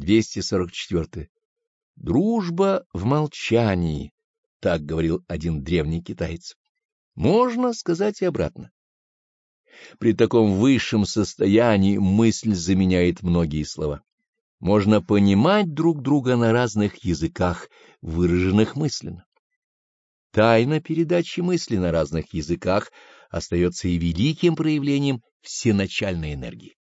244. Дружба в молчании, так говорил один древний китаец. Можно сказать и обратно. При таком высшем состоянии мысль заменяет многие слова. Можно понимать друг друга на разных языках, выраженных мысленно. Тайна передачи мысли на разных языках остается и великим проявлением всеначальной энергии.